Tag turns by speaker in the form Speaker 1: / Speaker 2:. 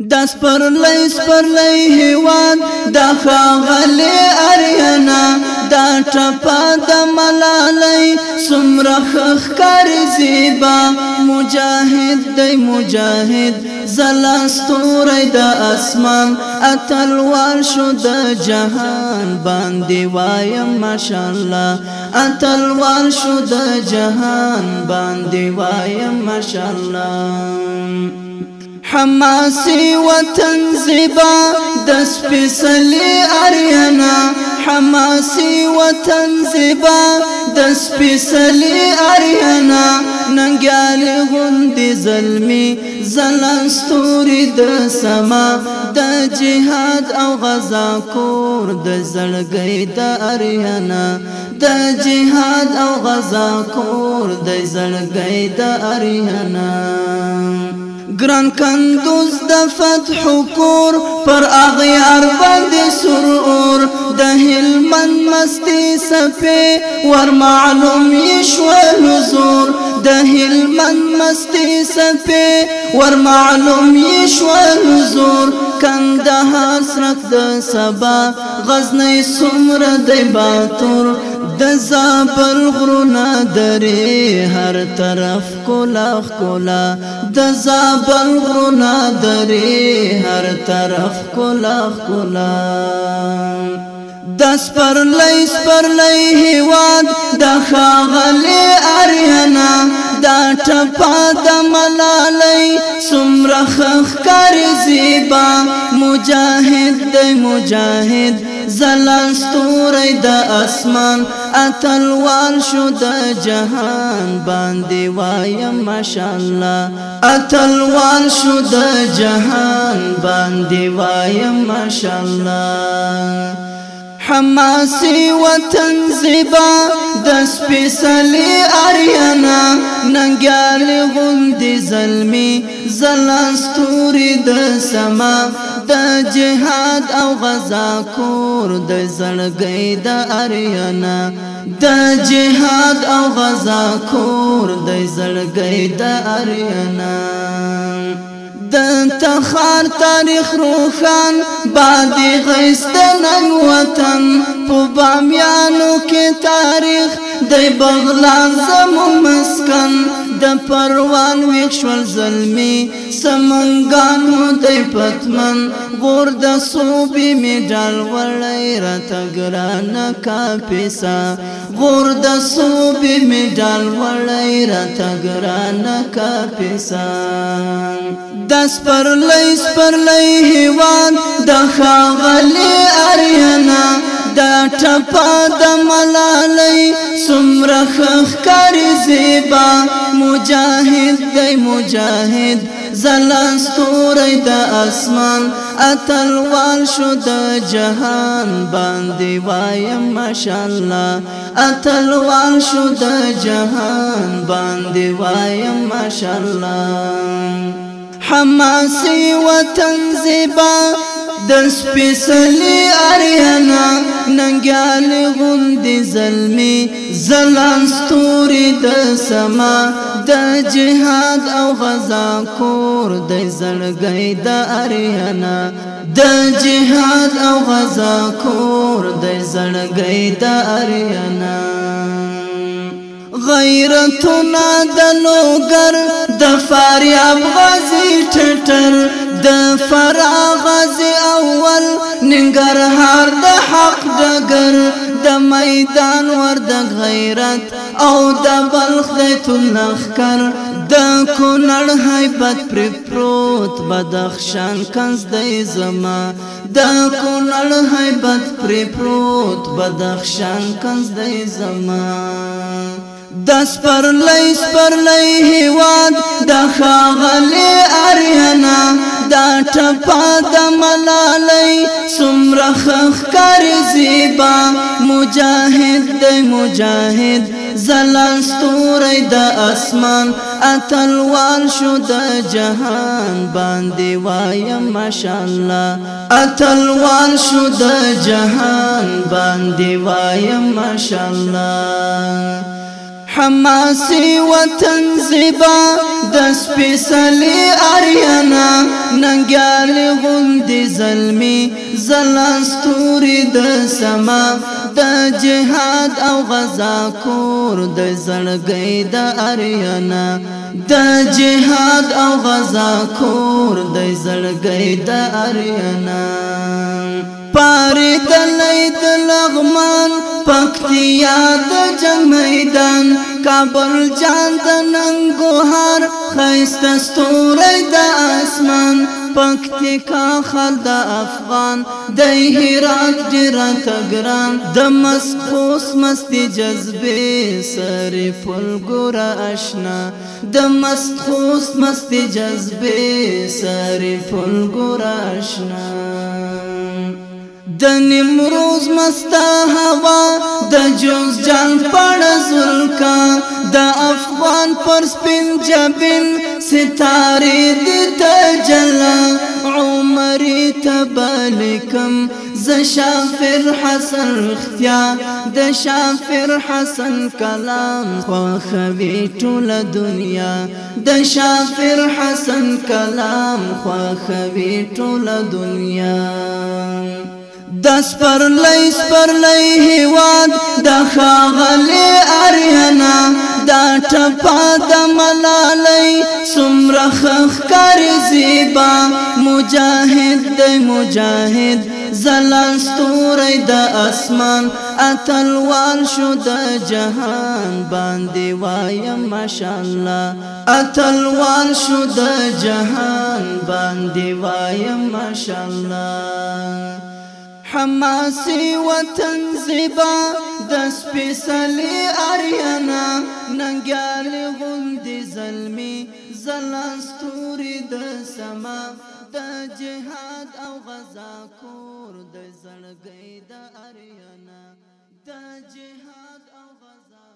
Speaker 1: د سپرلی سپرلی هیوان د خاغلی اریانا د ټپا د ملالی سمرخ خکار زیبا مجاهد دی مجاهد زلاستوری د اسمان اتلوار شو د جهان باندې وایم ماشاءالله اتلوار شو د جهان باندې وایم ماشاءالله حماسي وطن زبا د سپېڅلې اریانا حماسي وطن زبا د سپېڅلې اریانا ننګیال غوندې زلمي زلن ستوري د سما د جهاد او غزا کور د زړګي د اریانا د جهاد او غزا کور د زړګي د اریانا گران کندوز د فتح کور پر اغیار باندې سرور د هلمن مستی سپه ور معلوم یشو حضور د هلمن مستی سپه ور معلوم یشو حضور کندهار سرک د سبا غزنی سمر د باتور د زابل غرونا درې هر طرف کولا کولا د زابل غرونا درې هر طرف کولا کولا دس پر لئی پر لئی هیواد د خاغلی اریانا دا ټپا د ملالای سمرخ خکر زیبا مجاهد د مجاهد زلان ستوری د اسمان اتلوار شو د جهان باندې وایم ماشاءالله اتلوار شو د جهان باندې وایم ماشاءالله حماسي وطن زبا د سپیسلی اریانا ننګال غوندې زلمی زلان ستوري د سما د جهاد او غزا کور د زړګي د اریانا د جهاد او غزا کور د زړګي د اریانا د تخار تاریخ روخان باندې غستنن وطن په بامیانو کې تاریخ د بغلان زمو مسکن د پروان وښول زلمی سمنګانو د پتمن غور د صوبې می ډال وړی راته ګران کاپیسا غور د صوبې می ډال وړی راته ګران کاپیسا دس پر لیس پر لې هیوان د خاغلی اریانا دا ټپا د ملالای سمره خخکار زیبا مجاهد دی مجاهد زلان ستوری د اسمان اتلوال شو د جهان باندې وایم ماشاءالله اتلوال شو د جهان باندې وایم ماشاءالله حماسي وطن زیبا د سپیسلی اریانا ننګال غوندې زلمی زلان ستوري د سما د جهاد او غزا کور د زړګي د اریانا د جهاد او غزا کور د زړګي د اریانا غیرتنا د لوګر د فاریاب غازی ټټر د فراغز اول ننګرهار د حق دګر د میدان ور د غیرت او د بلخ د تلخکر د کونړ هیبت پر پروت بدخشان کنز د زما د کونړ هیبت پر پروت بدخشان کنز د زما دس پر لئی سپر لئی هیواد د خاغلی اریانا دا ټپا د ملالای سمرخ خکر زیبا مجاهد د مجاهد زلال ستوري د اسمان اتلوال شو د جهان باندې وایم ماشاءالله اتلوال شو د جهان باندې وایم ماشاءالله حماسي وطن زبا د سپیسلی اریانا ننګال غوندې زلمی زلاستوري د سما د جهاد او غزا کور د زړګي د اریانا د جهاد او غزا کور د زړګي د اریانا پاره تلای د لغمان پکتیا د جنگ میدان کابل جان د ننګوهار خیست ستوري د اسمان پکتیکا خل د افغان د هرات جرات ګران د مسخوس مستی جذبه سر پل ګور آشنا د مسخوس مستی جذبه سر پل ګور آشنا د نیمروز مستا هوا د جوز جان پړ زلکا د افغان پر سپین جبین ستاره د تجلا عمر تبالکم ز شافر حسن اختیا د شافر حسن کلام خو خوي ټول دنیا د شافر حسن کلام خو خوي ټول دنیا دس پر لیس پر لئی هیواد د خاغلی اریانا دا ټپا د ملالای سمرخ خکر زیبا مجاهد د مجاهد زلال ستوری د اسمان اتلوان شو د جهان باندې وایم ماشاءالله اتلوان شو د جهان باندې وایم ماشاءالله حماسي وطن زبا د سپیسلی اریانا ننګال غوندې زلمی زلستوري د سما د جهاد او غزا کور د زړګي د اریانا
Speaker 2: د جهاد او غزا